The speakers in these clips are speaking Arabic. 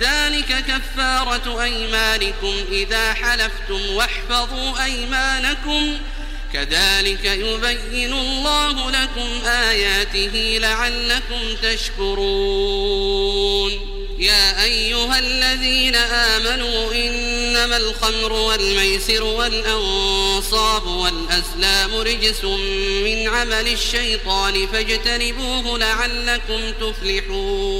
ذلك كفارة أيمانكم إذا حلفتم واحفظوا أيمانكم. كذلك يبين الله لكم آياته لعلكم تشكرون. يا أيها الذين آمنوا إنما الخمر والميسر والأنصاب والأسلام رجس من عمل الشيطان فاجتنبوه لعلكم تفلحون.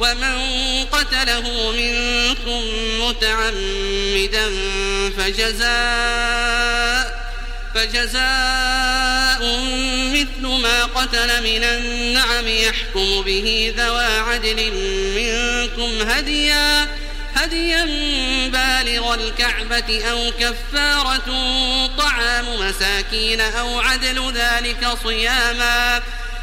ومن قتله منكم متعمدا فجزاء فجزاء مثل ما قتل من النعم يحكم به ذوى عدل منكم هديا هديا بالغ الكعبة أو كفارة طعام مساكين أو عدل ذلك صياما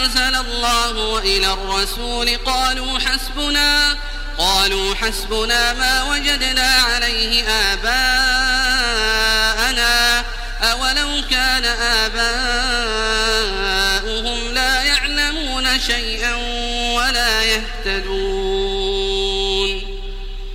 أنزل الله وإلى الرسول قالوا حسبنا قالوا حسبنا ما وجدنا عليه آباءنا أولو كان آباؤهم لا يعلمون شيئا ولا يهتدون.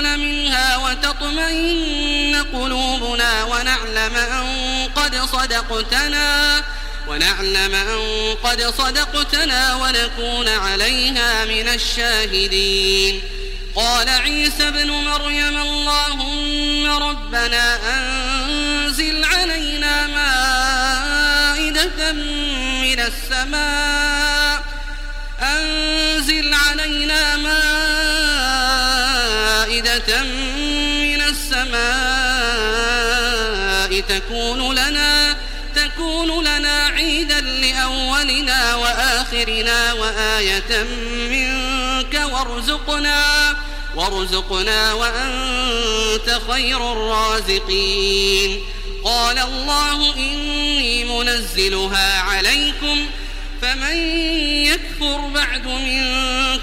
نأكل منها وتطمئن قلوبنا ونعلم أن قد صدقتنا ونعلم أن قد صدقتنا ونكون عليها من الشاهدين. قال عيسى ابن مريم اللهم ربنا أنزل علينا مائدة من السماء. أنزل علينا مائدة من السماء تكون لنا تكون لنا عيدا لأولنا وآخرنا وآية منك وارزقنا وارزقنا وأنت خير الرازقين. قال الله إني منزلها عليكم فمن يكفر بعد منكم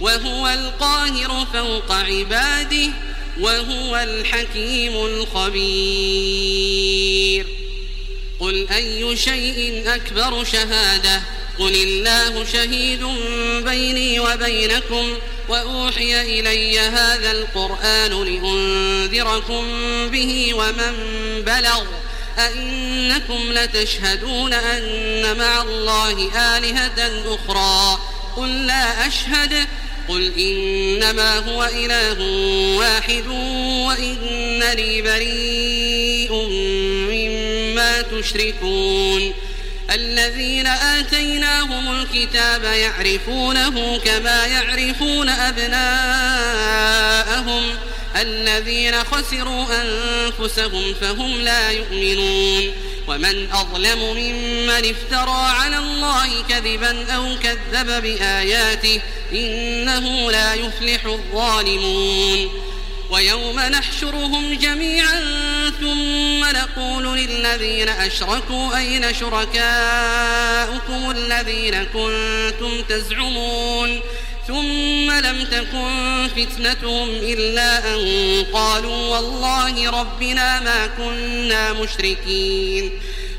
وهو القاهر فوق عباده وهو الحكيم الخبير. قل أي شيء أكبر شهادة؟ قل الله شهيد بيني وبينكم وأوحي إلي هذا القرآن لأنذركم به ومن بلغ. أئنكم لتشهدون أن مع الله آلهة أخرى. قل لا أشهد قل إنما هو إله واحد وإنني بريء مما تشركون. الذين آتيناهم الكتاب يعرفونه كما يعرفون أبناءهم. الذين خسروا أنفسهم فهم لا يؤمنون. ومن أظلم ممن افترى على الله كذبا أو كذب بآياته إنه لا يفلح الظالمون. ويوم نحشرهم جميعا ثم نقول للذين أشركوا أين شركاؤكم الذين كنتم تزعمون؟ ثم لم تكن فتنتهم إلا أن قالوا والله ربنا ما كنا مشركين.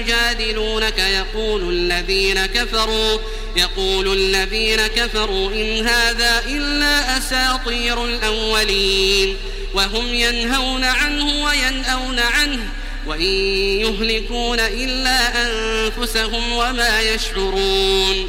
يجادلونك يقول الذين كفروا يقول الذين كفروا إن هذا إلا أساطير الأولين. وهم ينهون عنه وينأون عنه وإن يهلكون إلا أنفسهم وما يشعرون.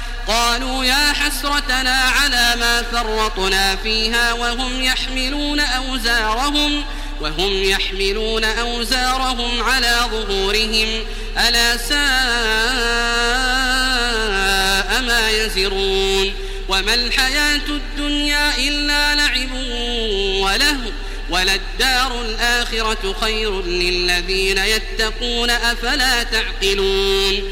قالوا يا حسرتنا على ما فرطنا فيها وهم يحملون أوزارهم وهم يحملون أوزارهم على ظهورهم. ألا ساء ما يزرون. وما الحياة الدنيا إلا لعب وله وللدار الآخرة خير للذين يتقون أفلا تعقلون.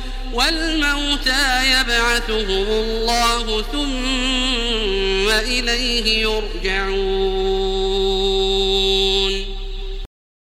والموتى يبعثهم الله ثم إليه يرجعون.